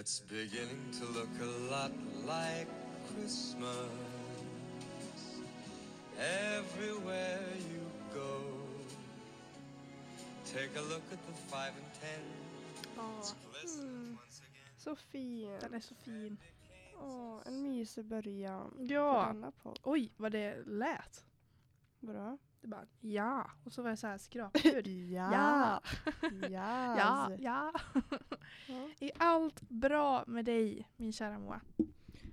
It's beginning to look a lot like Christmas everywhere you go. Take a look at the five and ten. Glistening Mm. Så fin. Den är så fin. Åh, en mysig början. Ja. denna podd. Oj, vad det lät. Bra. Det bara ja. Och så var det så här skrapljud. Ja. Ja, Yes. ja. Ja. Är allt bra med dig, min kära Moa?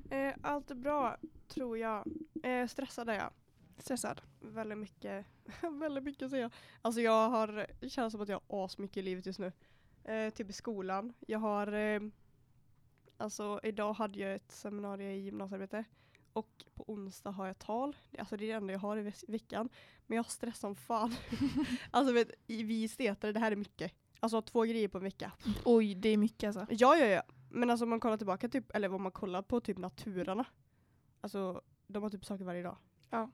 Eh, allt är bra, tror jag. Eh, stressad är jag. Stressad? Väldigt mycket. väldigt mycket att säga. Alltså jag har, det känns som att jag har asmycket i livet just nu. Eh, typ i skolan. Jag har, eh, alltså idag hade jag ett seminarium i gymnasiearbete. Och på onsdag har jag tal. Alltså det är det enda jag har i ve- veckan. Men jag har stress som fan. alltså vet, vi estetare, det här är mycket. Alltså två grejer på en vecka. Oj, det är mycket alltså. Ja, ja, ja. Men alltså om man kollar tillbaka, typ, eller om man kollar på typ naturarna. Alltså de har typ saker varje dag. Ja.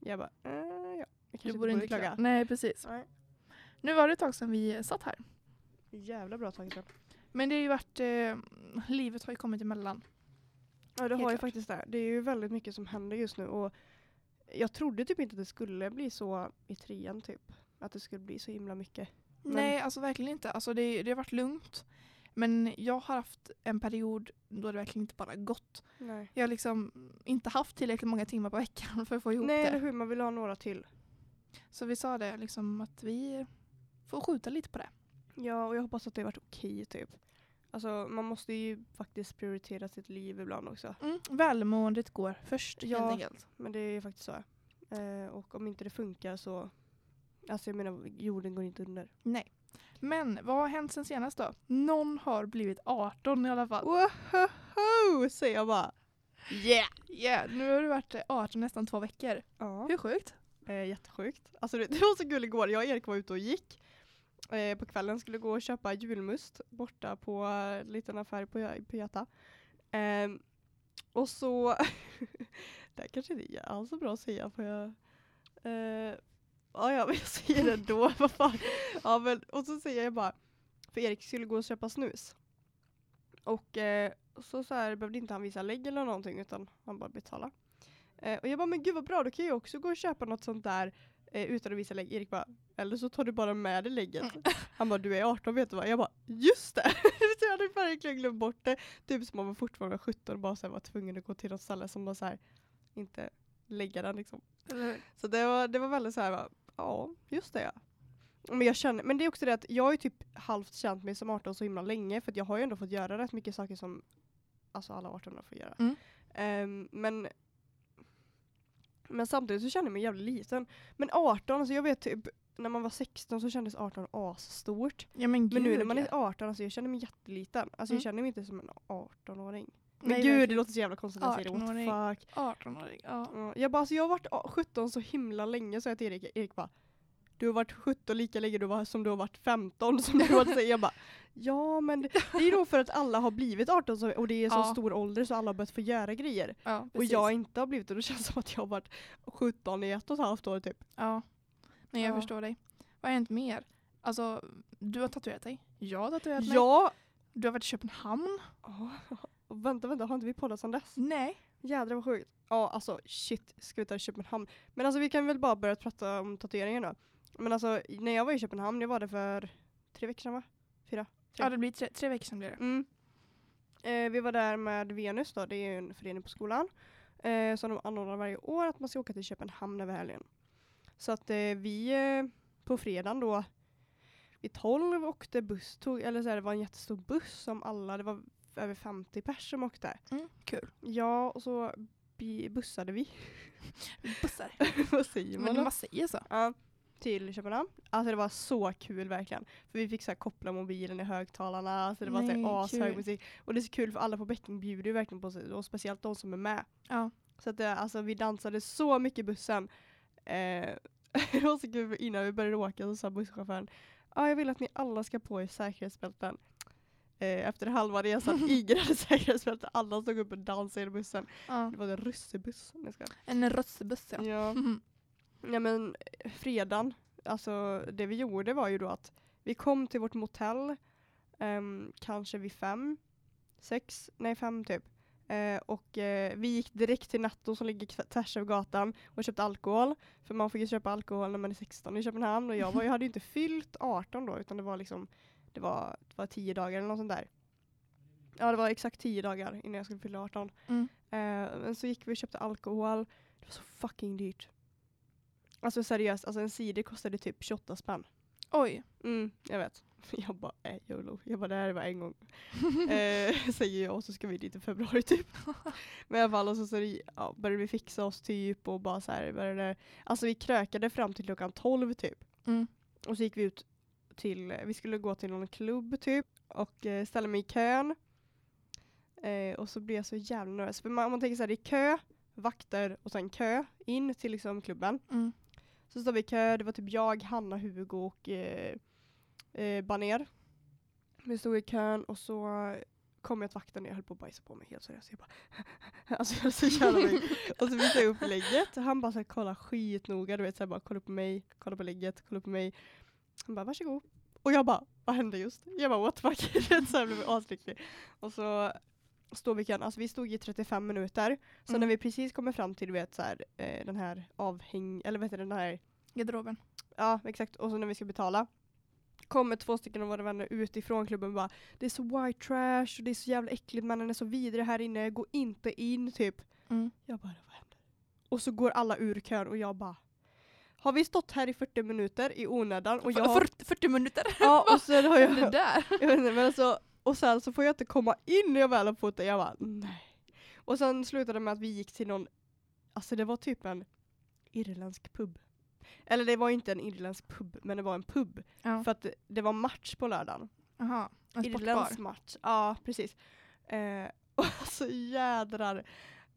Jag bara, eh, ja. Jag Du borde inte klaga. klaga. Nej, precis. Nej. Nu var det ett tag sedan vi satt här. Jävla bra tag sedan. Men det har ju varit, eh, livet har ju kommit emellan. Ja det Helt har ju faktiskt det. Det är ju väldigt mycket som händer just nu och jag trodde typ inte att det skulle bli så i trean typ. Att det skulle bli så himla mycket. Men- Nej, alltså verkligen inte. Alltså det, det har varit lugnt. Men jag har haft en period då det verkligen inte bara gått. Nej. Jag har liksom inte haft tillräckligt många timmar på veckan för att få ihop Nej eller det. hur, man vill ha några till. Så vi sa det liksom att vi får skjuta lite på det. Ja och jag hoppas att det har varit okej typ. Alltså man måste ju faktiskt prioritera sitt liv ibland också. Mm. Välmåendet går först Ja. helt enkelt. Men det är faktiskt så. Eh, och om inte det funkar så, alltså jag menar jorden går inte under. Nej. Men vad har hänt sen senast då? Någon har blivit 18 i alla fall. Woho! Säger jag bara. Yeah! Yeah, nu har du varit eh, 18 nästan två veckor. Ja. Hur sjukt? Eh, jättesjukt. Alltså det, det var så kul igår. Jag och Erik var ute och gick. Eh, på kvällen skulle gå och köpa julmust borta på en liten affär på, på Göta. Ehm, och så, det här kanske inte är alls så bra att säga för jag eh, Ja, ja, men jag säger det ändå. Vad fan. Ja, men, och så säger jag bara, för Erik skulle gå och köpa snus. Och eh, så, så här, behövde inte han visa lägg eller någonting utan han bara betala. Eh, och jag bara, men gud vad bra, då kan jag också gå och köpa något sånt där eh, utan att visa lägg. Erik bara, eller så tar du bara med dig lägget. Han bara, du är 18 vet du vad? Jag bara, just det! så jag hade verkligen glömt bort det. Typ som om man fortfarande var 17 och bara så här, var tvungen att gå till något ställe som bara så här, inte lägga den liksom. Så det var, det var väldigt så här, va, ja, just det. Men, jag känner, men det är också det att jag har ju typ halvt känt mig som 18 så himla länge för jag har ju ändå fått göra rätt mycket saker som alltså alla 18 får göra. Mm. Ehm, men men samtidigt så känner jag mig jävligt liten. Men 18, alltså jag vet typ när man var 16 så kändes 18 asstort. Ja men. Men nu när man är 18, alltså jag känner mig jätteliten. Alltså Mm. jag känner mig inte som en 18-åring. Men Nej, gud, det verkligen. låter så jävla konstigt att jag säger det. What the 18-åring. fuck. 18-åring. Ja. Ja, Jag, bara, alltså jag har varit a- 17 så himla länge så jag till Erik, Erik bara du har varit 17 lika länge du var, som du har varit 15 som du har varit Jag bara Ja men det, det är nog för att alla har blivit 18 så, och det är så Ja. stor ålder så alla har börjat få göra grejer. ja Och jag inte har blivit det. Då känns det som att jag har varit 17 i ett och ett halvt år typ. Ja. Nej jag Ja. förstår dig. Vad har hänt mer? Alltså, du har tatuerat dig. Jag har tatuerat mig. Ja! Du har varit i Köpenhamn. Åh, vänta, vänta, har inte vi poddat sedan dess? Nej. Jädrar vad sjukt. Ja alltså shit, ska vi ta i Köpenhamn? Men alltså vi kan väl bara börja prata om tatueringen då. Men alltså när jag var i Köpenhamn, jag var där för tre veckor sedan va? Fyra? Tre. Ja det blir tre, tre veckor sedan blir det. Mm. Eh, vi var där med Venus då, det är ju en förening på skolan. Eh, som de anordnar varje år att man ska åka till Köpenhamn över helgen. Så att eh, vi eh, på fredagen då vid 12 åkte buss, tog, eller så här, det var en jättestor buss som alla, det var över 50 pers som åkte. Mm, kul. Ja, och så bussade vi. Bussar. Vad säger man Men då? vad säger så? Ja, till Köpenhamn. Alltså det var så kul verkligen. För vi fick så koppla mobilen i högtalarna, alltså det var så Nej, här ashög musik. Och det är så kul för alla på bäcken bjuder ju verkligen på sig, och speciellt de som är med. Ja. Så att det, alltså vi dansade så mycket i bussen. Eh, det var så kul innan vi började åka så sa busschauffören Ja, jag vill att ni alla ska på er säkerhetsbälten. Eh, efter halva resan, ingen hade säkerhetsbälte, alla stod upp och dansade i bussen. ja. Det var en russebuss. En röstbuss ja. Ja. Mhm. Ja men eh, fredagen, alltså det vi gjorde var ju då att vi kom till vårt motell ehm, kanske vid fem. sex, nej fem typ. Eh, och eh, vi gick direkt till Netto som ligger tvärs över gatan och köpte alkohol. För man får ju köpa alkohol när man är 16 i Köpenhamn och jag, var, jag hade ju inte fyllt 18 då utan det var liksom det var, det var 10 dagar eller något sånt där. Ja det var exakt 10 dagar innan jag skulle fylla 18. Mm. Eh, men så gick vi och köpte alkohol. Det var så fucking dyrt. Alltså seriöst, alltså en cider kostade typ 28 spänn. Oj. Mm, jag vet. Jag bara, äh, YOLO. Jag bara, det här var en gång. eh, säger jag och så ska vi dit i februari typ. Men i alla fall, och så, så ja, började vi fixa oss typ och bara så här började, alltså vi krökade fram till klockan 12 typ. Mm. Och så gick vi ut till, vi skulle gå till någon klubb typ och eh, ställa mig i kön. Eh, och så blev jag så jävla nervös. För man, om man tänker så här, det är kö, vakter och sen kö in till liksom klubben. Mm. Så står vi i kö, det var typ jag, Hanna, Hugo och eh, eh, Baner. Vi stod i kön och så kom jag till vakten och jag höll på att bajsa på mig helt seriöst. Jag bara, alltså jag så jävla mycket. Och så visade jag upp lägget och han bara så här, kolla skitnoga, du vet så här, bara kolla på mig, kolla på lägget, kolla på mig. Han bara varsågod. Och jag bara, vad hände just? Jag bara what the fuck? Så här blev jag aslycklig. Och så står vi i kön, alltså vi stod i 35 minuter. Så Mm. när vi precis kommer fram till du vet så här, eh, den här avhäng, eller vet du den här Garderoben. Ja, exakt. Och så när vi ska betala kommer två stycken av våra vänner utifrån klubben och bara Det är så white trash och det är så jävla äckligt, mannen är så vidrig här inne, gå inte in typ. Mm. Jag bara, vad händer? Och så går alla ur kön och jag bara Har vi stått här i 40 minuter i onödan och jag har, 40, 40 minuter. ja, och sen har jag, det där. jag vet inte, men alltså, och sen så får jag inte komma in när jag väl har fotat. Jag bara nej. Och sen slutade det med att vi gick till någon, alltså det var typ en irländsk pub. Eller det var inte en irländsk pub, men det var en pub. Ja. För att det, det var match på lördagen. Jaha. En. Irländsk match. Ja, precis. Eh, och så jädrar.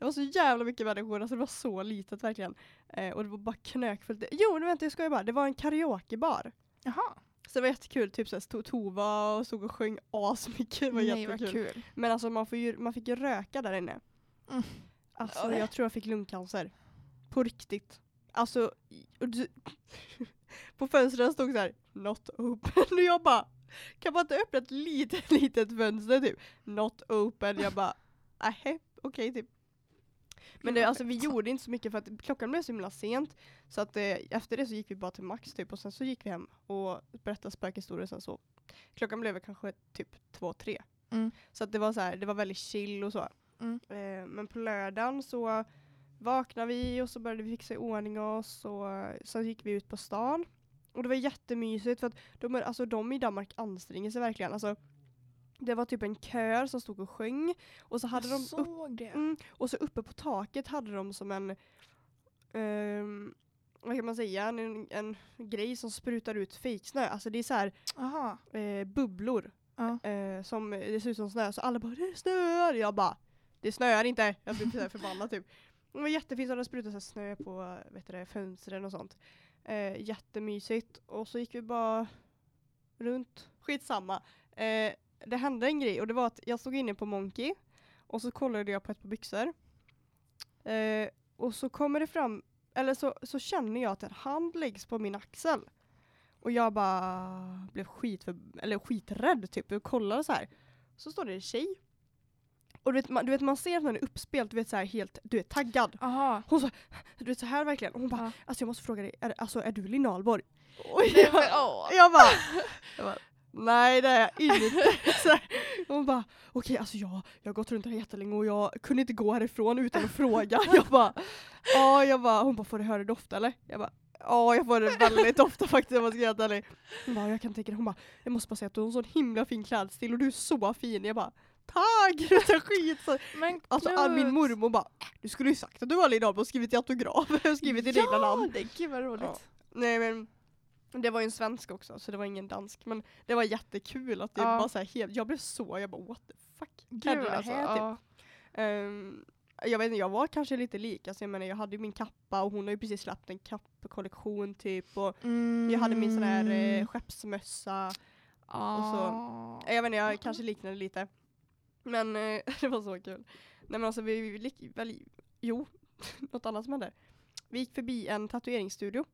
Det var så jävla mycket människor, alltså det var så litet verkligen. Eh, och det var bara knökfullt. Jo, nu vänta jag skojar bara. Det var en karaokebar. Jaha. Så det var jättekul, typ såhär stod Tova och stod och sjöng asmycket. Det var Nej jättekul. kul. Men alltså man, får ju, man fick ju röka där inne. Mm. Alltså Ja. jag tror jag fick lungcancer. På riktigt. Alltså, du, på fönstren stod så här not open och jag bara kan man inte öppna ett litet litet fönster typ? Not open. Jag bara nej okej typ. Men det, alltså, vi gjorde inte så mycket för att klockan blev så himla sent. Så att eh, efter det så gick vi bara till Max typ och sen så gick vi hem och berättade spökhistorier sen så. Klockan blev kanske typ två, tre. Mm. Så att det var så här, det var väldigt chill och så. Mm. Eh, men på lördagen så vaknade vi och så började vi fixa i ordning oss och eh, sen gick vi ut på stan. Och det var jättemysigt för att de, alltså, de i Danmark anstränger sig verkligen. Alltså, det var typ en kör som stod och sjöng och så hade jag de upp, såg det. mm, och så uppe på taket hade de som en ehm, vad kan man säga, en, en grej som sprutar ut fejksnö. Alltså det är så här eh, bubblor Ja. eh, som det ser ut som snö. Så alla bara det snöar. Jag bara det snöar inte. Jag blev så förbannad typ. Det var jättefint och de sprutade så snö på vet du det, fönstren och sånt. Eh, jättemysigt. Och så gick vi bara runt. Skitsamma. Eh, det hände en grej och det var att jag stod inne på Monkey och så kollade jag på ett par byxor. Eh, och så kommer det fram, eller så, så känner jag att en hand läggs på min axel. Och jag bara blev skit för, eller skiträdd typ och kollade så här. Så står det en tjej. Och du vet, man, du vet man ser att hon är uppspelt, du vet så här helt, du är taggad. Aha. Hon så, du vet så här verkligen. Och hon bara, alltså jag måste fråga dig, är, alltså är du Linn Ahlborg? Och jag, jag bara, jag bara nej det är jag inte. Så hon bara, okej alltså jag, jag har gått runt här jättelänge och jag kunde inte gå härifrån utan att fråga. Jag bara, ja jag bara, hon bara, får du höra det ofta eller? Jag bara, ja jag får det väldigt ofta faktiskt om jag ska vara ärlig. Hon bara, jag kan tänka det. Hon bara, jag måste bara säga att du har en sån himla fin klädstil och du är så fin. Jag bara, tack! Det är skit. Så, Men alltså all, min mormor bara, "Äh, du skulle ju sagt att du var Ahlborg och skrivit i autograf. och skrivit i dina namn. Ja, det gud vad roligt. Ja. Nej men det var ju en svensk också så det var ingen dansk men det var jättekul att det Ja. bara så här helt, jag blev så, jag bara what the fuck. Gud det alltså. här, typ? Ja. Ehm, jag vet inte, jag var kanske lite lik, alltså jag menar jag hade ju min kappa och hon har ju precis släppt en kappkollektion typ och jag hade min sån här eh, Mm. skeppsmössa. Ah. Jag vet inte, jag kanske liknade lite. Men eh, det var så kul. Nej men alltså vi, vi väl, jo, något annat som hände. Vi gick förbi en tatueringsstudio.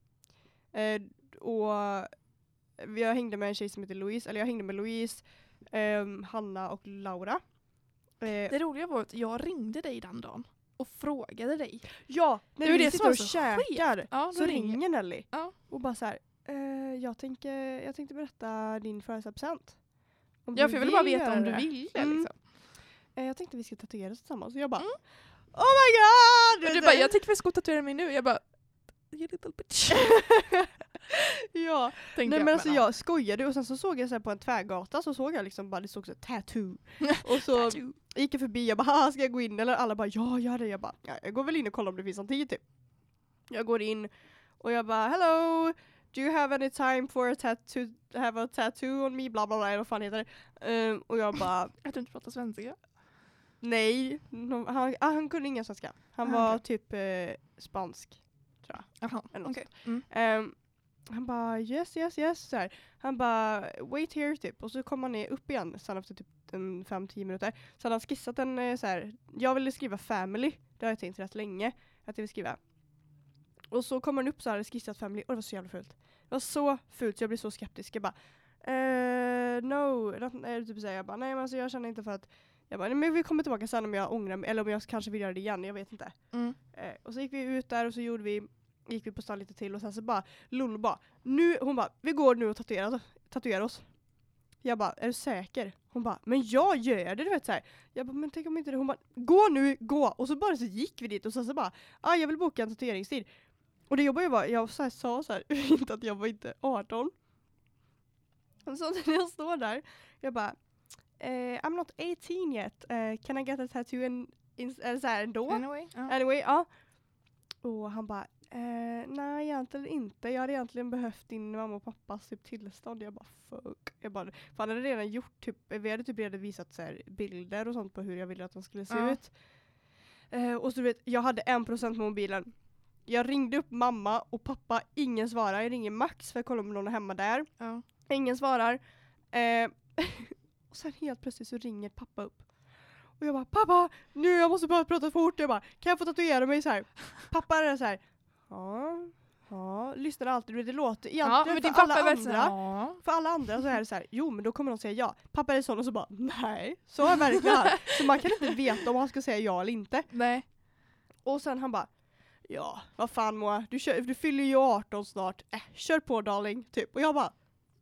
Eh, och jag hängde med en tjej som heter Louise, eller jag hängde med Louise, ehm, Hanna och Laura. Eh, Det roliga var att jag ringde dig den dagen och frågade dig. ja, när vi det sitter och så käkar Ja, så ringer Nelly Ja. och bara så här. Eh, jag, tänker, jag tänkte berätta din födelsedagspresent. Ja, för jag ville bara veta om du det. ville Mm. liksom. Eh, jag tänkte vi skulle tatuera oss tillsammans. Och jag bara Mm. Oh my god! Och du bara, jag tänkte vi ska tatuera mig nu. Jag bara, you little bitch. ja. Tänkte Nej men alltså ja. jag skojade och sen så såg jag så på en tvärgata så såg jag liksom bara det stod så tattoo. och så Tattoo. gick jag förbi jag bara "Haha, ska jag gå in eller alla bara ja gör det. Jag bara ja, jag går väl in och kollar om det finns någon tid typ. Jag går in och jag bara hello Do you have any time for a tattoo, have a tattoo on me? Bla bla bla, vad fan heter det? Ehm, och jag bara Att du inte pratar svenska. nej, no, han, ah, han kunde ingen svenska. Han Ah, var okej. typ eh, spansk. Jaha, Eller något okej. Mm. Ehm, han bara yes yes yes så här. Han bara wait here typ och så kom han upp igen sen efter typ en 5-10 minuter. Så hade han skissat en eh, så här. jag ville skriva family, det har jag tänkt rätt länge att jag vill skriva. Och så kommer han upp så här skissat family och det var så jävla fult. Det var så fult så jag blev så skeptisk. Jag bara eh, no, eh, typ så här, jag bara nej men alltså jag känner inte för att jag bara, nej, men vi kommer tillbaka sen om jag ångrar mig eller om jag kanske vill göra det igen, jag vet inte. Mm. Eh, och så gick vi ut där och så gjorde vi, gick vi på stan lite till och sen så bara Lollo bara, nu, hon bara, vi går nu och tatuerar, tatuerar oss. Jag bara, är du säker? Hon bara, men jag gör det du vet så här. Jag bara, men tänk om inte det? Hon bara, gå nu, gå! Och så bara så gick vi dit och sen så bara, ah, jag vill boka en tatueringstid. Och det jobbar ju bara, jag så här, sa så här, inte att jag var inte 18. Och så när jag står där, jag bara, eh, I'm not 18 yet, eh, can I get a tattoo in, in, eller så här ändå? Anyway. Ja. Anyway, ja. Och han bara, eh, nej egentligen inte. Jag hade egentligen behövt din mamma och pappas typ tillstånd. Jag bara fuck. Jag bara, för han hade redan gjort, typ, vi hade typ redan visat så här, bilder och sånt på hur jag ville att de skulle se Ja. ut. Eh, och så du vet, jag hade en procent med mobilen. Jag ringde upp mamma och pappa, ingen svarar. Jag ringer Max för att kolla om någon är hemma där. Ja. Ingen svarar. Eh, och sen helt plötsligt så ringer pappa upp. Och jag bara pappa, nu jag måste bara prata fort. Jag bara kan jag få tatuera mig så här? Pappa är så här. Ja, ja, lyssnar alltid. Du vet, Det låter Ja, egentligen din för alla andra. För alla andra så är det så här, jo men då kommer de säga ja. Pappa är sån och så bara nej. Så är verkligen. Så man kan inte veta om han ska säga ja eller inte. Nej. Och sen han bara Ja, vad fan Moa, du, kör, du fyller ju 18 snart. Äh, kör på darling, typ. Och jag bara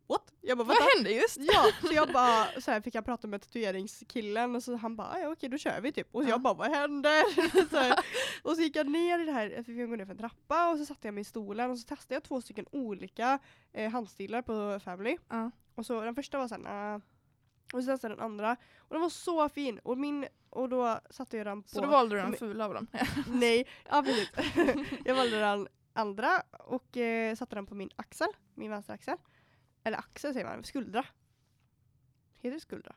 What? Jag bara, Vad vänta. hände just? Ja, så jag bara, så här fick jag prata med tatueringskillen och så han bara, "Ah, ja okej då kör vi typ. Och så Ja. jag bara, vad händer? så här. Och så gick jag ner i det här, jag fick gå ner för en trappa och så satte jag mig i stolen och så testade jag två stycken olika eh, handstilar på Family. Ja. Och så den första var såhär, nah. Och så testade den andra. Och den var så fin. Och min, och då satte jag den på Så då valde du den fula av dem? Nej, ja precis. jag valde den andra och eh, satte den på min axel, min vänstra axel. Eller axel säger man, skuldra. Heter det skuldra?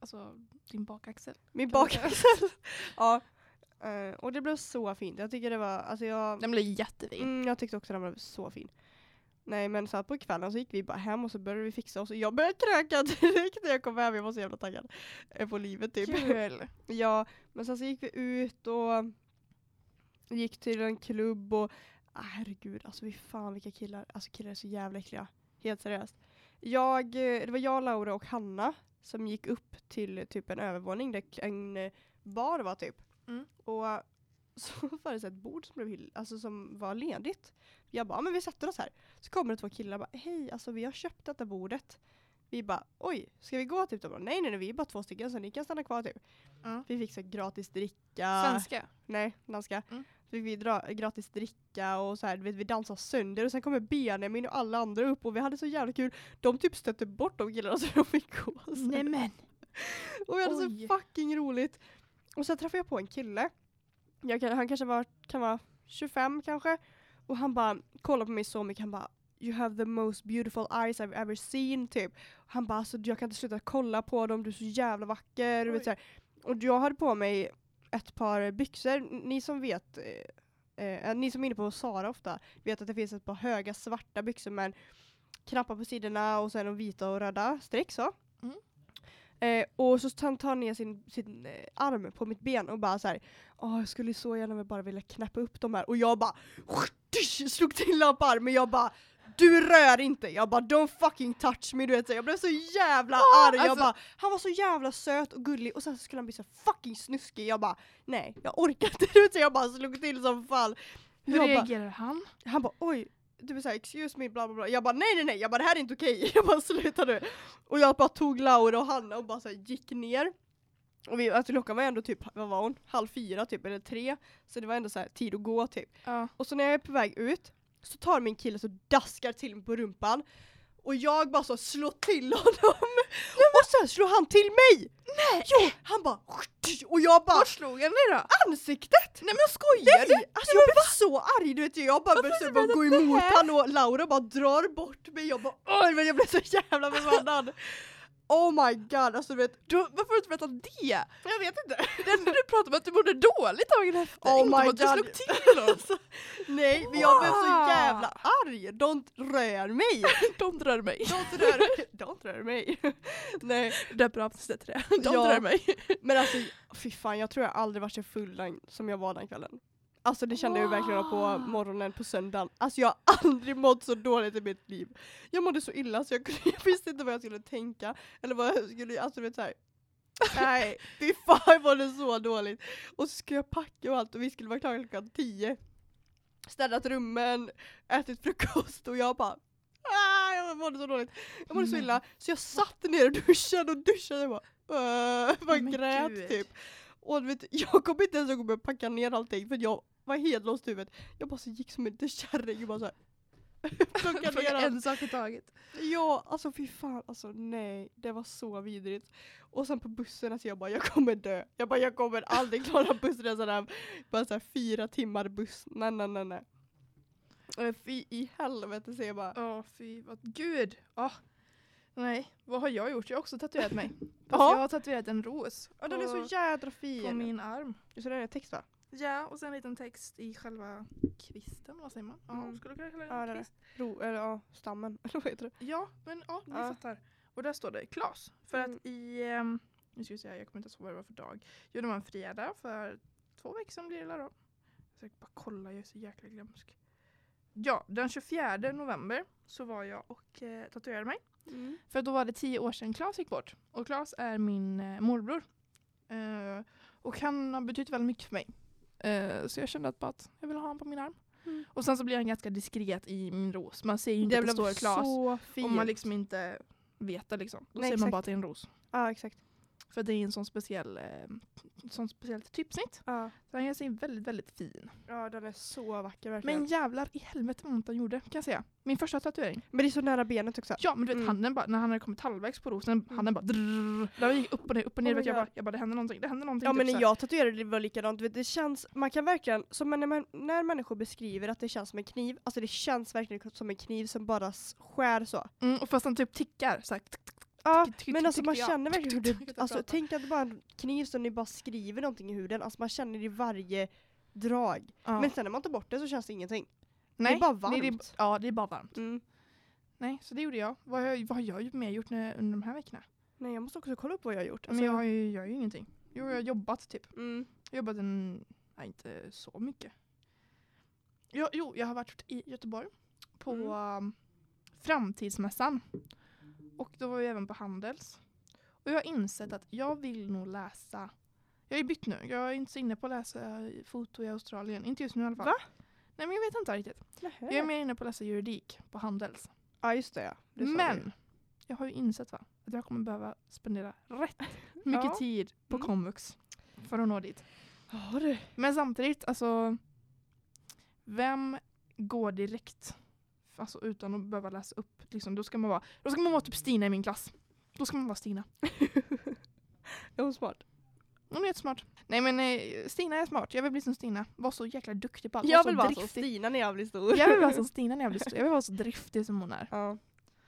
alltså din bakaxel. Min bakaxel. ja. Eh, och det blev så fint. Jag tycker det var, alltså jag, Den blev jättefin. mm, jag tyckte också den blev så fin. Nej men så på kvällen så gick vi bara hem och så började vi fixa oss jag började kröka direkt när jag kom hem. Jag var så jävla taggad eh, på livet typ. Kul. Ja, men sen så gick vi ut och gick till en klubb och ah, herregud, alltså vi fan vilka killar, alltså killar är så jävla äckliga. Helt seriöst. Jag, eh, det var jag, Laura och Hanna som gick upp till typ en övervåning där en eh, bar var typ. Mm. Och så var det så ett bord som, blev, alltså, som var ledigt. Jag bara, "Ja, men vi sätter oss här. Så kommer det två killar och bara, hej, alltså vi har köpt detta bordet. Vi bara, oj, ska vi gå typ? De bara, nej nej nej, vi är bara två stycken så ni kan stanna kvar typ. Ja. Vi fick så gratis dricka. Svenska. Nej, danska. Mm. Fick vi dra, gratis dricka och så här, vet, vi dansade sönder och sen kommer Benjamin och alla andra upp och vi hade så jävla kul. De typ stötte bort de killarna så de fick gå. Nämen. Och vi hade Oj. så fucking roligt. Och sen träffade jag på en kille. Jag han kanske var, kan vara 25 kanske. Och han bara kollade på mig så mycket. Han bara You have the most beautiful eyes I've ever seen. Typ. Han bara alltså, jag kan inte sluta kolla på dem. Du är så jävla vacker. Vet, så här. Och jag hade på mig ett par byxor. Ni som vet eh, eh, ni som är inne på Sara ofta vet att det finns ett par höga svarta byxor med knappar på sidorna och sen de vita och röda streck så. Mm. Eh, och så tar han ner sin, sin eh, arm på mitt ben och bara så här. Åh, jag skulle så gärna bara vilja knäppa upp de här. Och jag bara slog till honom på armen. Jag bara du rör inte! Jag bara don't fucking touch me, du vet så jag blev så jävla Ah, arg, jag alltså- bara han var så jävla söt och gullig och sen så skulle han bli så fucking snuskig, jag bara nej jag orkar inte, du vet jag bara slog till som fall. Hur reagerar han? han bara oj, du vill säga excuse me bla bla bla. Jag bara nej nej nej, jag bara det här är inte okej. Jag bara sluta nu. Och jag bara tog Laura och Hanna och bara så här, gick ner. Och vi, alltså klockan var ändå typ, vad var hon? Halv fyra typ, eller tre. Så det var ändå så här, tid att gå typ. Ja. Och så när jag är på väg ut så tar min kille så daskar till mig på rumpan. Och jag bara så slår till honom. och sen slår han till mig! Nej! Jo! Han bara och jag bara Var slog han dig då? ansiktet! Nej men skojar Nej, alltså jag blev så arg du vet jag bara började bara gå emot han och Laura bara drar bort mig jag bara oj men jag blev så jävla förbannad. Oh my god alltså du vet, du? Varför har du inte berättat det? jag vet inte. Det enda du pratade om att du mådde dåligt dagen efter. Oh inte my att du God. slog till någon. Alltså, nej men jag blev så jävla arg, don't rör mig! De rör mig. Don't rör, don't rör mig! nej Döper avsnittet till det. De Ja. rör mig. men alltså fy fan jag tror jag aldrig varit så full som jag var den kvällen. Alltså det kände jag verkligen på Wow. morgonen på söndagen. Alltså jag har aldrig mått så dåligt i mitt liv. Jag mådde så illa så jag, jag visste inte vad jag skulle tänka. Eller vad jag skulle, alltså du vet såhär. Nej, fy fan jag mådde så dåligt. Och så skulle jag packa och allt och vi skulle vara klara klockan tio. Städat rummen, ätit frukost och jag bara Ah, jag mådde så dåligt. Jag mådde så Men- illa så jag satt ner och duschade och duschade och bara, uh, bara Men grät typ. Och vet, jag kom inte ens ihåg att packa ner allting för jag var helt låst i huvudet. Jag bara så gick som en liten kärring och bara såhär plockade ner en sak i taget. Ja, alltså fy fan, alltså nej, det var så vidrigt. Och sen på bussen, alltså jag bara jag kommer dö. Jag bara jag kommer aldrig klara sån där, bara så här fyra timmar buss. Nej nej nej nej. Fy i helvete säger jag bara. Ja, fy vad gud. Åh. Nej, vad har jag gjort? Jag har också tatuerat mig. Fast Ja. jag har tatuerat en ros. Ja den är på- så jädra På fin. min arm. Så den är text va? Ja, och sen en liten text i själva kvisten, vad säger man? Ja, Mm. skulle du kunna kalla det Ja, en det det. kvist? Ro, eller ja, stammen. Eller vad heter det? Ja, men ja, ni Ja. fattar. Och där står det Klas. För Mm. att i, um, nu ska vi se, jag kommer inte ihåg vad det var för dag. Jo, det var en fredag för två veckor sedan blir det då. Jag ska bara kolla, jag är så jäkla glömsk. Ja, den 24 november så var jag och eh, tatuerade mig. Mm. För då var det tio år sedan Klas gick bort. Och Klas är min eh, morbror. Eh, och han har betytt väldigt mycket för mig. Eh, så jag kände att, bara att jag vill ha honom på min arm. Mm. Och sen så blir han ganska diskret i min ros. Man ser ju inte Det att det står fint. Om man liksom inte vet det liksom. Då Nej, ser man exakt. bara att det är en ros. Ja exakt. För det är en sån speciell, eh, sån speciellt typsnitt. Ja. Så han gör sig väldigt, väldigt fin. ja den är så vacker verkligen. Men jävlar i helvete vad ont han gjorde kan jag säga. Min första tatuering. Men det är så nära benet också. Ja men du vet Mm. handen bara, när han hade kommit halvvägs på rosen, Mm. handen bara drrrr, Den gick upp och ner, upp och ner. Oh vet jag, bara, jag bara det hände någonting, det hände någonting. Ja typ men när jag tatuerade det var likadant, vet, det känns, man kan verkligen, som när, man, när människor beskriver att det känns som en kniv, alltså det känns verkligen som en kniv som bara skär så. Mm, och fast han typ tickar. Så här, tick, tick, Ja, men alltså man känner verkligen hur det, alltså tänk att det bara en kniv som ni bara skriver någonting i huden, alltså man känner det i varje drag. Men sen när man tar bort det så känns det ingenting. Nej, det är bara nej, det är- varmt. ja det är bara varmt. Mm. Nej, så det gjorde jag. Vad har jag, vad har jag mer gjort när, under de här veckorna? Nej jag måste också kolla upp vad jag har gjort. Alltså, men jag har ju, jag har ju ingenting. Jo, jag har jobbat typ. mm. Jag har jobbat en, nej inte så mycket. Jo, jo, jag har varit i Göteborg på Mm. um, Framtidsmässan. Och då var vi även på Handels. Och jag har insett att jag vill nog läsa, jag ju bytt nu, jag är inte så inne på att läsa foto i Australien. Inte just nu i alla fall. Va? Nej men jag vet inte riktigt. Nähä. Jag är mer inne på att läsa juridik på Handels. Ja just det ja. Det. Men jag har ju insett va, att jag kommer behöva spendera rätt mycket Ja. tid på Mm. komvux för att nå dit. Ja du. Men samtidigt, alltså vem går direkt alltså, utan att behöva läsa upp? Liksom, då, ska man vara, då ska man vara typ Stina i min klass. Då ska man vara Stina. Är hon smart? Hon är jättesmart. Nej men eh, Stina är smart, jag vill bli som Stina. Var så jäkla duktig på allt. Jag vill vara som. Stina när jag blir stor. Jag vill vara som Stina när jag blir stor. Jag vill vara så driftig som hon är. Ja.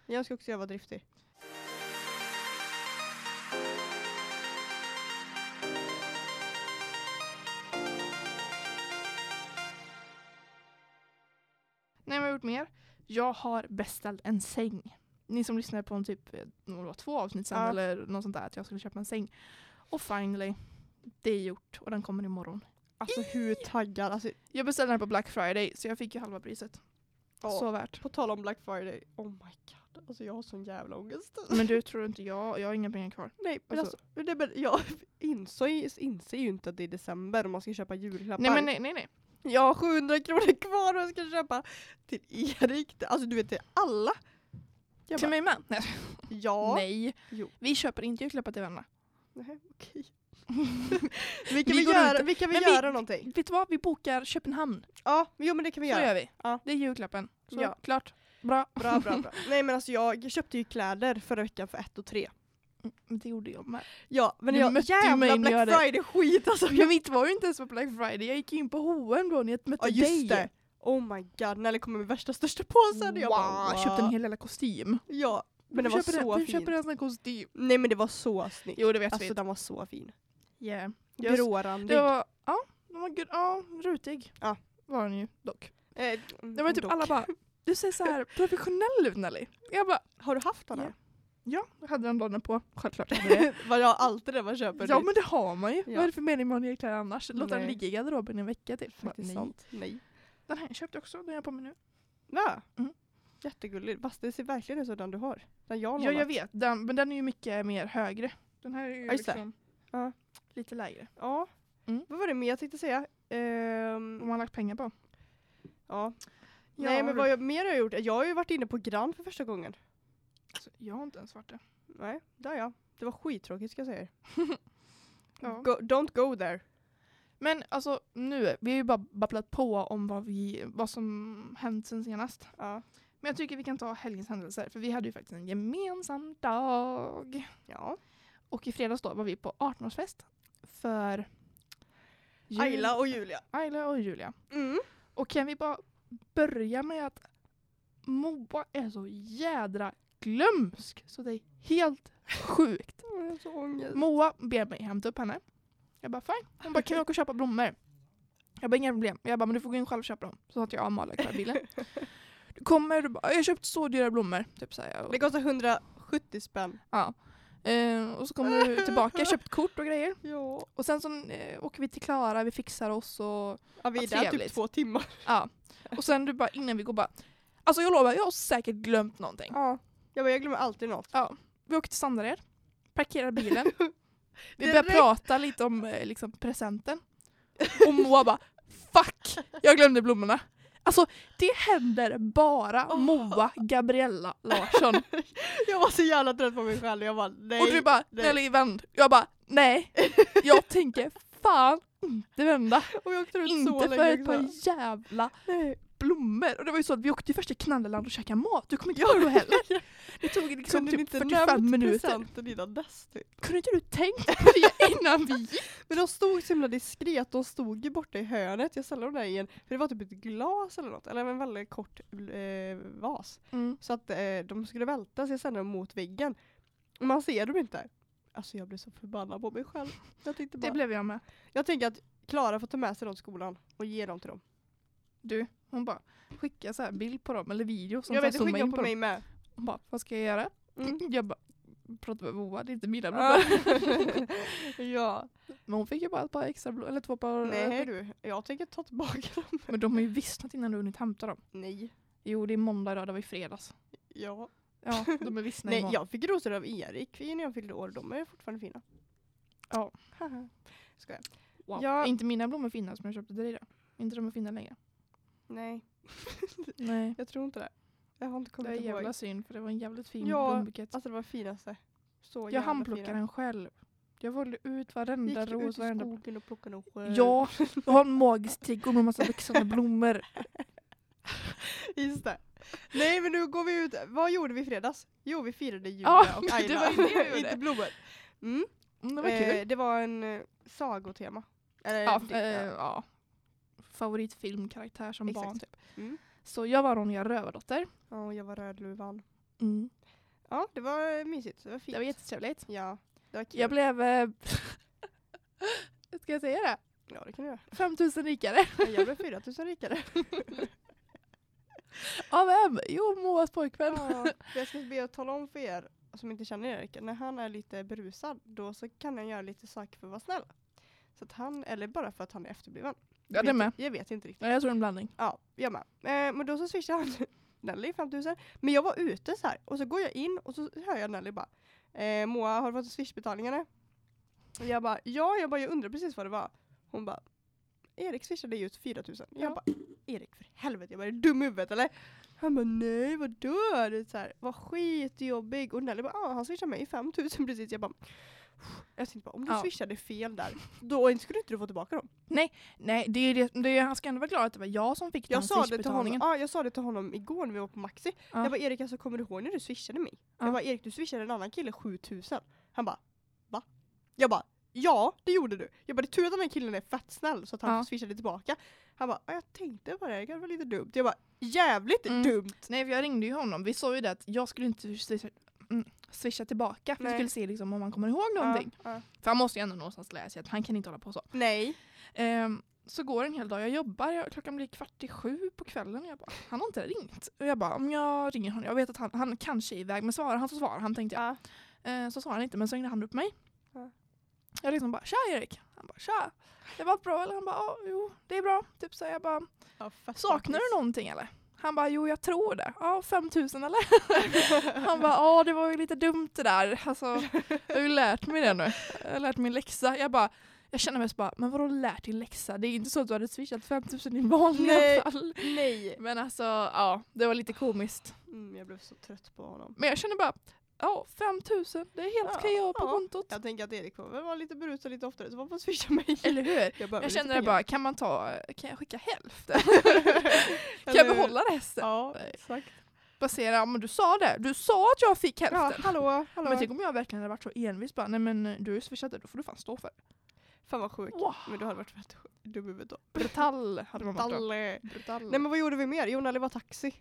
Jag ska också vara driftig. Nej men jag har gjort mer. Jag har beställt en säng. Ni som lyssnade på en typ eh, det var, två avsnitt sen Ja. eller något sånt där att jag skulle köpa en säng. Och finally, det är gjort och den kommer imorgon. Alltså hur taggad, alltså Jag beställde den på Black Friday så jag fick ju halva priset. Ja. Så värt. På tal om Black Friday, oh my god. Alltså jag har sån jävla ångest. Men du tror inte jag, jag har inga pengar kvar. Nej men Alltså- alltså, det, men jag inser, inser ju inte att det är december och man ska köpa julklappar. Nej men nej nej nej. Jag har 700 kronor kvar och jag ska köpa till Erik. Alltså du vet till alla. Jag Till bara, mig med? Nej. ja. nej. Jo. Vi köper inte julklappar till vänner. Nej, okej. vi kan Vi vi, göra, vi kan vi Men vi- göra någonting. Vet du vad? Vi bokar Köpenhamn. Ja, jo men det kan vi Så göra. gör vi. Ja. Det är julklappen. Så Ja. klart. Bra. Bra, bra, bra. Nej men alltså jag köpte ju kläder förra veckan för ett och tre. Det gjorde jag med. Ja men jag, ju jävla Black jag Friday skit alltså. Men mitt var ju inte ens på Black Friday. Jag gick in på H&M då när jag mötte Ja just dig. det. Oh my god, Nelly kom med värsta största påsen. Jag bara, wow. Köpte en hel jävla kostym. Ja, men det var så Vem fint. köper en sån kostym? Nej men det var så snyggt. Jo det vet Alltså vi. den var så fin. Yeah. Just- Grårandig. Det var, ja, den var gud, ja, rutig. Ja. Var den ju dock. Eh, Det var typ dock. alla bara, du ser så här professionell ut Nelly. Jag bara, Har du haft den här? Ja, jag hade den dagen på. Självklart hade jag det. Vad jag alltid det man köper. Ja nytt. men det har man ju. Ja. Vad är det för mening med att ha nya kläder annars? Låta den ligga i garderoben i en vecka. Bara, Faktiskt nej. Nej. Den här köpte jag också, den har jag på mig nu. Ja. Mm. Jättegullig. Fast det ser verkligen ut som den du har. Den jag har Ja jag vet, den, men den är ju mycket mer högre. Den här är ju liksom Ja. lite lägre. Ja. Mm. Vad var det mer jag tänkte säga? Ehm, Om man har lagt pengar på. ja. Ja, Nej men vad jag mer har gjort? Jag har ju varit inne på Grand för första gången. Alltså, jag har inte ens varit det. Nej, där ja. Det var skittråkigt ska jag säga er. Ja. Go, don't go there. Men alltså nu, vi har ju bara babblat på om vad, vi, vad som hänt sen senast. Ja. Men jag tycker vi kan ta helgens händelser, för vi hade ju faktiskt en gemensam dag. Ja. Och i fredags då var vi på 18-årsfest för Jul- Ayla och Julia. Ayla och Julia. Mm. Och kan vi bara börja med att Moa är så jädra glömsk så det är helt sjukt. Moa ber mig hämta upp henne. Jag bara fine. Hon bara kan vi åka och köpa blommor? Jag bara inga problem. Jag bara men du får gå in själv och köpa dem. Så att jag och Amalia kvar bilen. Du kommer, du bara, jag har köpt så dyra blommor. Typ så här. Det kostar 170 spänn. Ja. Eh, och så kommer du tillbaka, köpt kort och grejer. Ja. Och sen så eh, åker vi till Klara, vi fixar oss och ja vi är där typ två timmar. ja. Och sen du bara innan vi går bara Alltså jag lovar, jag har säkert glömt någonting. Ja. Jag, bara, jag glömmer alltid något. Ja. Vi åker till Sandared, parkerar bilen. Vi Direkt. börjar prata lite om eh, liksom, presenten. Och Moa bara Fuck! Jag glömde blommorna. Alltså det händer bara Åh. Moa Gabriella Larsson. Jag var så jävla trött på mig själv. Jag bara nej. och du bara nej. Nelly vänd. Jag bara nej. Jag tänker fan inte vända. och jag åkte runt så Inte för länge ett par också. jävla Nej. Blommor. Och det var ju så att vi åkte först till Knalleland och käkade mat. Du kommer inte ihåg då heller. Det tog liksom Kunde typ inte 45 nämnt minuter. presenten innan dess typ? Kunde inte du tänkt på det innan vi gick? Men de stod så himla diskret, de stod ju borta i hörnet. Jag ställde dem där i en, för det var typ ett glas eller något, eller en väldigt kort eh, vas. Så att eh, de skulle välta ställde dem mot väggen. Och man ser dem inte. Alltså jag blev så förbannad på mig själv. Jag bara, Det blev jag med. jag tänker att Klara får ta med sig dem till skolan och ge dem till dem. Du, hon bara skicka så här bild på dem eller video som jag vet, det skickade in på på mig med. Hon bara, vad ska jag göra? Mm. Jag bara, prata med Moa, det är inte mina blommor. ja. Men hon fick ju bara ett par extra blommor, eller två par. Nej du, jag tänker ta tillbaka dem. Men de har ju vissnat innan du hunnit hämta dem. Nej. Jo, det är måndag idag, det var i fredags. Ja. Ja, de är vissna Nej, imorgon. jag fick rosor av Erik när jag fyllde år. De är fortfarande fina. Ja. Skojar. Wow. Ja. Inte mina blommor fina som jag köpte till dig då? Inte de är fina längre? Nej, Nej. jag tror inte det. Jag har inte Det kommit är ihåg. jävla synd för det var en jävligt fin Ja, blombukett. Alltså det var finaste. Så jag handplockade den själv. Jag valde ut varenda Gick du ut ros, i varenda... skogen och plockade dem själv? Ja, jag har en magisk trädgård med massa växande blommor. Just det. Nej men nu går vi ut. Vad gjorde vi i fredags? Jo vi firade Julia Ja, och det Ayla. var det vi gjorde. inte blommor. Mm. Mm, det var kul. Eh, det var en eh, sagotema. Eller, ja, det- eh, ja. Favoritfilmkaraktär som Exakt. barn typ. Mm. Så jag var Ronja Rövardotter. Ja, och jag var Rödluvan. Mm. Ja det var eh, mysigt. Det var fint. Det var jättetrevligt. Ja, det var kul. Jag blev... Eh, ska jag säga det? Ja det kan du göra. 5000 rikare. Jag blev 4000 rikare. Av vem? Jo, Moas pojkvän. Ja, jag ska be att tala om för er som inte känner Erik, när han är lite berusad då så kan han göra lite saker för att vara snäll. Så att han, eller bara för att han är efterbliven. Ja, Jag det vet- med. Jag vet inte riktigt. Nej, jag tror en blandning. Ja, jag med. Eh, men då så swishade han Nelly 5000. Men jag var ute så här och så går jag in och så hör jag Nelly bara eh, Moa har du fått en swishbetalning eller? Och jag bara ja, jag bara jag undrar precis vad det var. Hon bara Erik swishade ut 4000. Ja. Jag bara Erik för helvete, jag bara är du dum i huvudet eller? Han bara nej vadå? Det är så här, var skitjobbig. Och Nelly bara ja han swishade mig 5000 precis. Jag bara jag tänkte bara om du Ja. swishade fel där, då skulle inte du få tillbaka dem. Nej, det är det, det är, han ska ändå vara glad att det var jag som fick Jag den sa, det till honom, ja, jag sa det till honom igår när vi var på Maxi. Ja. Jag bara Erik alltså kommer du ihåg när du swishade mig? Ja. Jag bara Erik du swishade en annan kille 7000. Han bara va? Jag bara ja det gjorde du. Jag bara det är tur att den här killen är fett snäll så att han Ja. swishade tillbaka. Han bara "Ja, jag tänkte på det, det var lite dumt. Jag bara jävligt Mm. dumt. Nej för jag ringde ju honom, vi sa ju det att jag skulle inte swisha, mm, swisha tillbaka för vi Nej. skulle se liksom om han kommer ihåg någonting. Ja, ja. För han måste ju ändå någonstans lära sig att han kan inte hålla på så. Nej. Ehm, så går en hel dag, jag jobbar, jag, klockan blir kvart i sju på kvällen och jag bara, han har inte ringt. Och jag bara, om jag ringer honom, jag vet att han, han kanske är iväg, men svarar han så svarar han tänkte jag. Ja. Eh, så svarar han inte, men så ringde han upp mig. Ja. Jag liksom bara, tja Erik. Han bara, tja. Det var bra eller? Han bara, ja, jo det är bra. Typ så jag bara, saknar du någonting eller? Han bara, jo jag tror det. Ja, 5000 eller? Han bara, ja det var ju lite dumt det där. Alltså, jag har ju lärt mig det nu. Jag har lärt min läxa. Jag bara, jag känner mest bara, men vadå lärt din läxa? Det är inte så att du hade swishat 5000 i vanliga Nej. fall. Nej. Men alltså, ja, det var lite komiskt. Mm, jag blev så trött på honom. Men jag känner bara, ja 5000, det är helt Ja, okej ha på ja. kontot. Jag tänker att Erik får väl vara lite berusad lite oftare så man får swisha mig. Eller hur? Jag, Jag känner pengar. bara, kan man ta, kan jag skicka hälften? kan jag behålla resten? Ja, exakt. Basera, ja men du sa det, du sa att jag fick Ja, hälften. hallå, hallå. Men tänk om jag verkligen hade varit så envis bara, nej men du har ju swishat det, då får du fan stå för det. Fan vad sjukt. Wow. Men du hade varit fett dum i huvudet då. Brutal hade man varit då. Brutal. Nej men vad gjorde vi mer? Jo Nelly var taxi.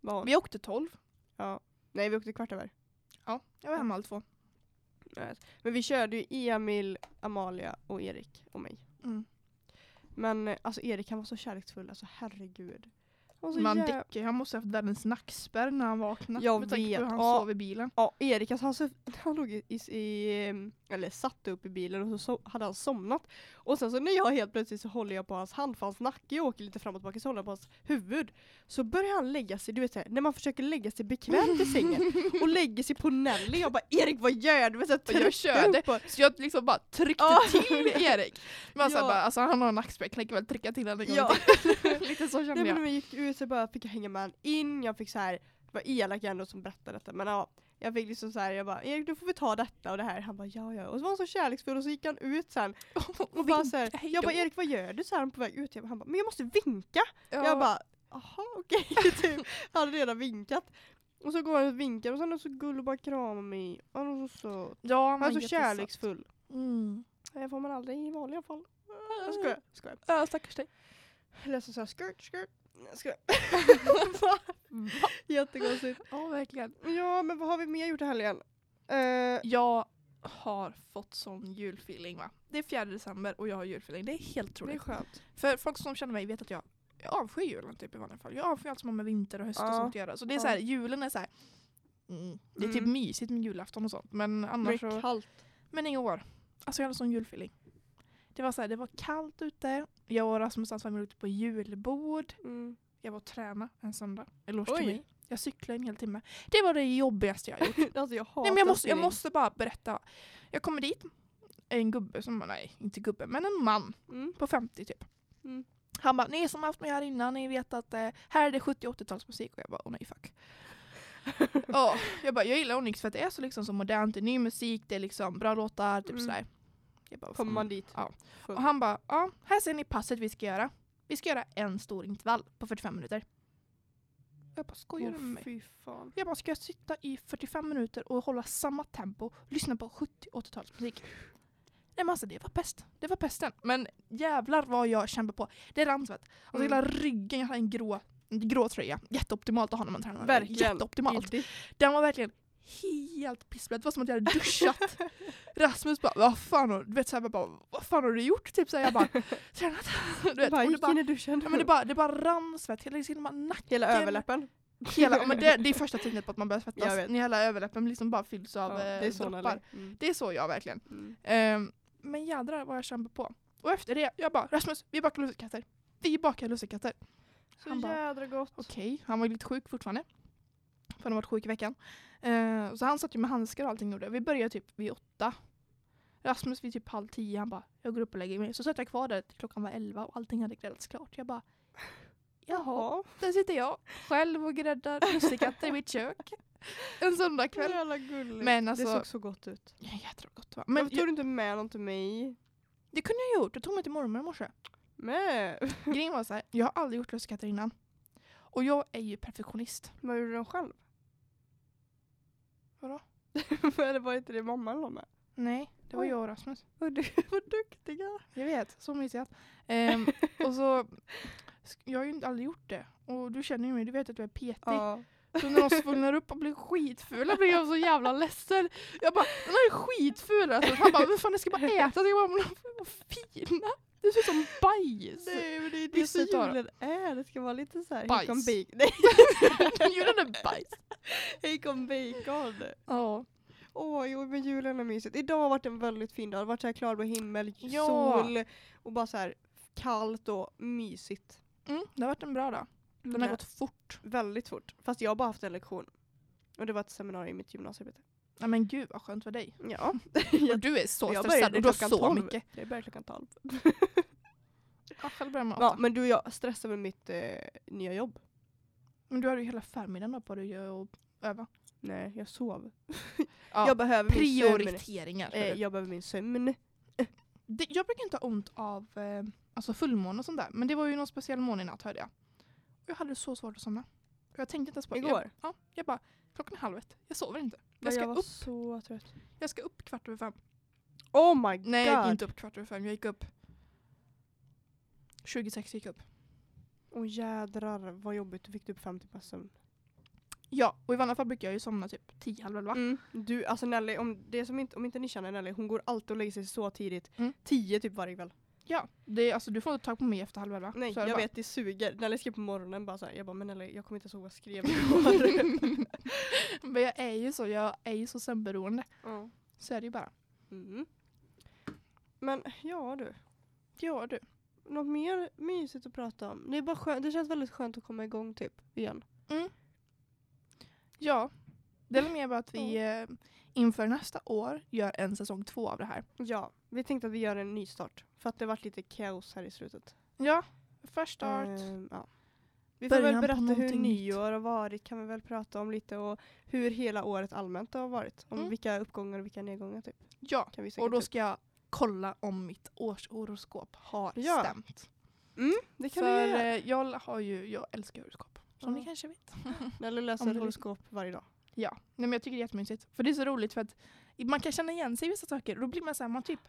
Var. Vi åkte 12. Ja. Nej vi åkte kvart över. Ja, jag var hemma halv två. Men vi körde ju Emil, Amalia och Erik och mig. Mm. Men eh, alltså Erik han var så kärleksfull, alltså herregud. Man jäv- Dicke, han måste ha haft världens nackspärr när han vaknade. Jag med tanke på vet. hur han Ja. sov i bilen. Ja, Erik alltså, han, han låg i, i, em, eller satt upp i bilen och så, hade han somnat. Och sen så när jag helt plötsligt så håller jag på hans hand för hans nacke och åker lite fram och tillbaka så håller jag på hans huvud. Så börjar han lägga sig, du vet här, när man försöker lägga sig bekvämt i sängen och lägger sig på Nelly. Jag bara Erik vad gör du? Så jag tryckte körde. och- Så jag liksom bara tryckte Ja. till Erik. Men Ja. ja. bara, alltså han har en nackspärr, kan lika väl trycka till honom en gång Ja. till. Lite så Nej, kände men jag. när vi gick ut så bara fick jag hänga med han in, jag fick så här, det var elak ändå som berättade detta men ja, jag fick liksom så här, jag bara Erik du får vi ta detta och det här, han bara ja ja och så var han så kärleksfull och så gick han ut sen och bara så här, jag bara. Erik vad gör du så här på väg ut? Jag bara, han bara men jag måste vinka! Ja. Jag bara jaha okej typ, han hade redan vinkat. Och så går han och vinkar och sen är han så gullig och bara kramar mig. Han är så söt. ja, Han är så kärleksfull. Mm. Det får man aldrig i vanliga fall. Jag skojar, skojar. Ja, stackars dig. Så såhär skirt, skirt. Jag skojar. Jättekonstigt. Ja, verkligen. Ja, men vad har vi mer gjort i helgen? Eh, Jag har fått sån julfeeling va. Det är 4 december och jag har julfeeling. Det är helt det är skönt. För folk som känner mig vet att jag, jag avskyr julen typ i vanliga fall. Jag avskyr allt som har med vinter och höst och Ja. sånt att göra. Så det är så här, julen är så här. Mm, det är typ Mm. mysigt med julafton och sånt. Men annars det är så. kallt. Men i år. Alltså jag hade sån julfeeling. Det var så här, det var kallt ute. Jag och Rasmus hans familj ute på julbord. Mm. Jag var och tränade en söndag. Eloge till mig. Jag cyklade en hel timme. Det var det jobbigaste jag gjort. alltså jag Nej, men jag, måste, jag måste bara berätta. Jag kommer dit. En gubbe som, nej inte gubbe, men en man Mm. på 50 typ. Mm. Han bara, ni som har haft mig här innan, ni vet att eh, här är det 70 80-talsmusik. Och jag bara, åh nej fuck. Ja, jag bara, jag gillar Onyx för att det är så, liksom, så modernt, det är ny musik, det är liksom bra låtar, typ Mm. sådär. Jag bara, Kommer man dit. Ja. Full. Och han bara, ja, här ser ni passet vi ska göra. Vi ska göra en stor intervall på 45 minuter. Jag bara, skojar du Åh, med mig? Jag bara, ska jag sitta i 45 minuter och hålla samma tempo och lyssna på 70-80-talsmusik? Nej men alltså det var pest. Det var pesten. Men jävlar vad jag kämpade på. Det rann svett. Alltså Mm. hela ryggen, jag hade en grå, en grå tröja. Jätteoptimalt att ha när man tränar. Verkligen. Jätteoptimalt. Den var verkligen helt pissblöt. Det var som att jag hade duschat. Rasmus bara, vad fan har du, vet, så här, bara, vad fan har du gjort? Typ så här, jag bara, tränat. Du vet, bara gick bara, in i duschen. ja, men det, bara, det bara rann svett. Hela, hela nacken. Hela överläppen. Hela, men det, det är första tecknet på att man börjar svettas. vet. När hela överläppen liksom bara fylls av Ja, eh, det är så droppar. Mm. Det är så jag verkligen. Mm. Ehm, Men jädrar vad jag kämpar på. Och efter det, jag bara Rasmus, vi bakar lussekatter. Vi bakar lussekatter. Så Han bara, jädra gott. Okej, han var lite sjuk fortfarande. För han har varit sjuk i veckan. Eh, så han satt ju med handskar och allting gjorde. Vi började typ vid åtta. Rasmus vid typ halv tio, han bara jag går upp och lägger mig. Så satt jag kvar där till klockan var elva och allting hade gräddats klart. Jag bara jaha, Ja. där sitter jag själv och gräddar lussekatter i mitt kök. En söndagkväll. Jävla gulligt. Men det alltså- såg så gott ut. Ja, gott va. Men Varför tog du inte med någon till mig? det kunde jag gjort, jag tog mig till mormor i morse. Grejen var så här, jag har aldrig gjort lussekatter innan. Och jag är ju perfektionist. Vad gjorde de själv? Vadå? Eller var inte det mamma eller med? Nej, det var Oj. jag och Rasmus. Vad, du, vad duktiga. Jag vet, så mysigt. Ehm, och så, jag har ju inte aldrig gjort det. Och du känner ju mig, du vet att jag är petig. Ja. Så när de svullnar upp och blir skitfula blir jag så jävla ledsen. Jag bara, den här är skitful alltså. Han bara, men fan jag ska bara äta. Så jag bara, vad fina. Det ser ut som bajs. Nej men det är det tar- julen är. Det ska vara lite så här. Bajs. Nej, Julen är bajs. bacon bacon. Ja. Åh jo men julen är mysigt. Idag har varit en väldigt fin dag. Det har varit så här klarblå himmel, Ja. sol och bara så här kallt och mysigt. Mm, det har varit en bra dag. Den har Nej, gått fort. Väldigt fort. Fast jag har bara haft en lektion. Och det var ett seminarium i mitt gymnasiearbete. Ja men gud vad skönt för dig. Ja. Och du är så jag stressad och du har så 12. mycket. Jag började klockan 12. Ja, själv börjar Ja, åtta. men du och jag stressar med mitt eh, nya jobb. Men du hade ju hela förmiddagen då på dig att öva. Nej, jag sov. Ja, jag behöver min sömn. Prioriteringar. Eh, jag behöver min sömn. det, jag brukar inte ha ont av eh, alltså fullmåne och sånt där. Men det var ju någon speciell måne i natt hörde jag. Och jag hade så svårt att somna. Och jag tänkte inte ens på Igår? Jag, ja, jag bara, klockan är halv ett. Jag sover inte. Jag Jag, ska, var upp, så trött. jag ska upp kvart över fem. Oh my god! Nej jag gick inte upp kvart över fem. Jag gick upp 26 gick jag upp. Åh jädrar vad jobbigt, du fick upp fem timmars sömn. Ja, och i vanliga fall brukar jag ju somna typ 10, halv elva. Mm. Du, alltså Nelly, om, det som inte, om inte ni känner Nelly, hon går alltid och lägger sig så tidigt. Mm. Tio typ varje kväll. Ja, det, är- alltså, du får inte tag på mig efter halv elva. Nej jag bara. vet, det suger. Nelly skrev på morgonen bara såhär, jag bara men Nelly jag kommer inte ihåg vad jag skrev igår. Men jag är ju så, jag är ju så sömnberoende. Ja. Så är det ju bara. mm. Men ja du, Ja du. Något mer mysigt att prata om? Det, är bara skönt, det känns väldigt skönt att komma igång typ igen. Ja, det är mer bara att vi eh, inför nästa år gör en säsong två av det här. Ja, vi tänkte att vi gör en nystart. För att det varit lite kaos här i slutet. Ja, först start. Ehm, ja. Vi får Början väl berätta hur nyår har varit, kan vi väl prata om lite och hur hela året allmänt har varit. Om Mm. vilka uppgångar och vilka nedgångar typ. Ja, och då upp. ska jag kolla om mitt årshoroskop har Ja, stämt. Det kan För göra. eh, jag har ju, jag älskar horoskop. Som Ja. ni kanske vet. Eller läser horoskop varje dag. Ja, Nej, men jag tycker det är jättemysigt. För det är så roligt för att man kan känna igen sig i vissa saker då blir man så här, man typ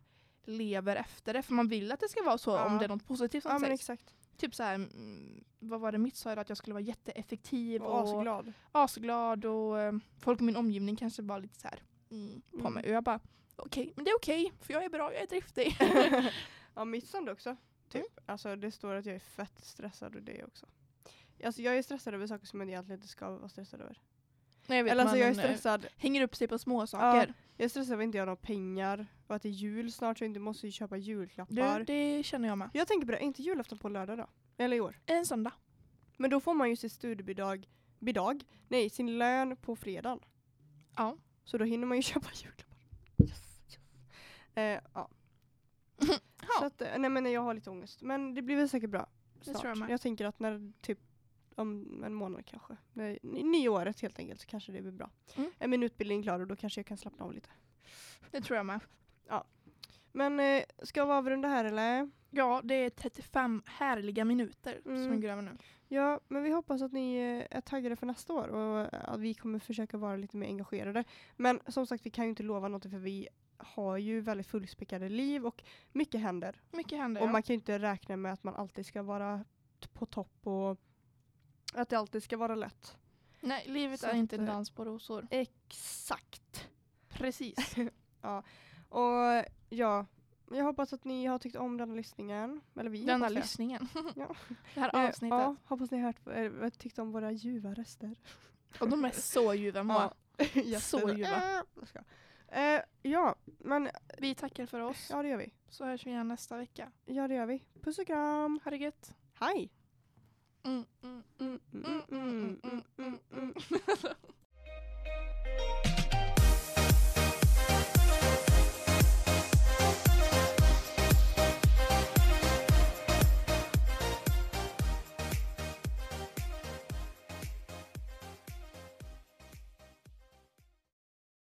lever efter det för man vill att det ska vara så Ja. om det är något positivt som Ja men sägs. exakt. Typ så här, mm, vad var det mitt sa att jag skulle vara jätteeffektiv Och och asglad. asglad och eh, folk i min omgivning kanske var lite så här mm, på Mm. mig och jag bara okej, men det är okej för jag är bra, jag är driftig. ja mitt sånt också. Typ. Mm. Alltså det står att jag är fett stressad och det också. Alltså jag är stressad över saker som jag egentligen inte ska vara stressad över. Nej, jag vet, Eller alltså jag är eh, stressad. hänger upp sig på små saker. Jag är stressad över att inte jag har några pengar. Och att det är jul snart så jag inte måste köpa julklappar. Du, det känner jag med. Jag tänker på det, är inte julafton på lördag då? Eller i år? En söndag. Men då får man ju sitt studiebidrag, bidrag, nej sin lön på fredagen. Ja. Så då hinner man ju köpa julklappar. Eh, ja. Så ja. att, eh, nej men jag har lite ångest. Men det blir väl säkert bra snart. tror jag med. jag tänker att när typ om en månad kanske, ny- nyåret helt enkelt så kanske det blir bra. Mm. Är min utbildning klar och då kanske jag kan slappna av lite. Det tror jag med. Men eh, ska vi avrunda här eller? Ja, det är 35 härliga minuter Mm. som vi går över nu. Ja, men vi hoppas att ni eh, är taggade för nästa år och att vi kommer försöka vara lite mer engagerade. Men som sagt, vi kan ju inte lova något för vi har ju väldigt fullspäckade liv och mycket händer. Mycket händer. Och ja. man kan ju inte räkna med att man alltid ska vara på topp och att det alltid ska vara lätt. Nej, livet Så är inte en eh, dans på rosor. Exakt. Precis. Och ja, jag hoppas att ni har tyckt om den lyssningen. Eller vi Denna lyssningen. Ja. Det här Eh, avsnittet. Ja, hoppas ni har hört, äh, tyckt om våra ljuva röster. Och de är så ljuva Moa. Jätte- Så ljuva. Äh. Eh, ja, men Vi tackar för oss. ja det gör vi. Så hörs vi igen nästa vecka. Ja det gör vi. Puss och kram. Ha det gött. Hej! Mm, mm, Mm, mm, mm, mm, mm, mm, mm. mm.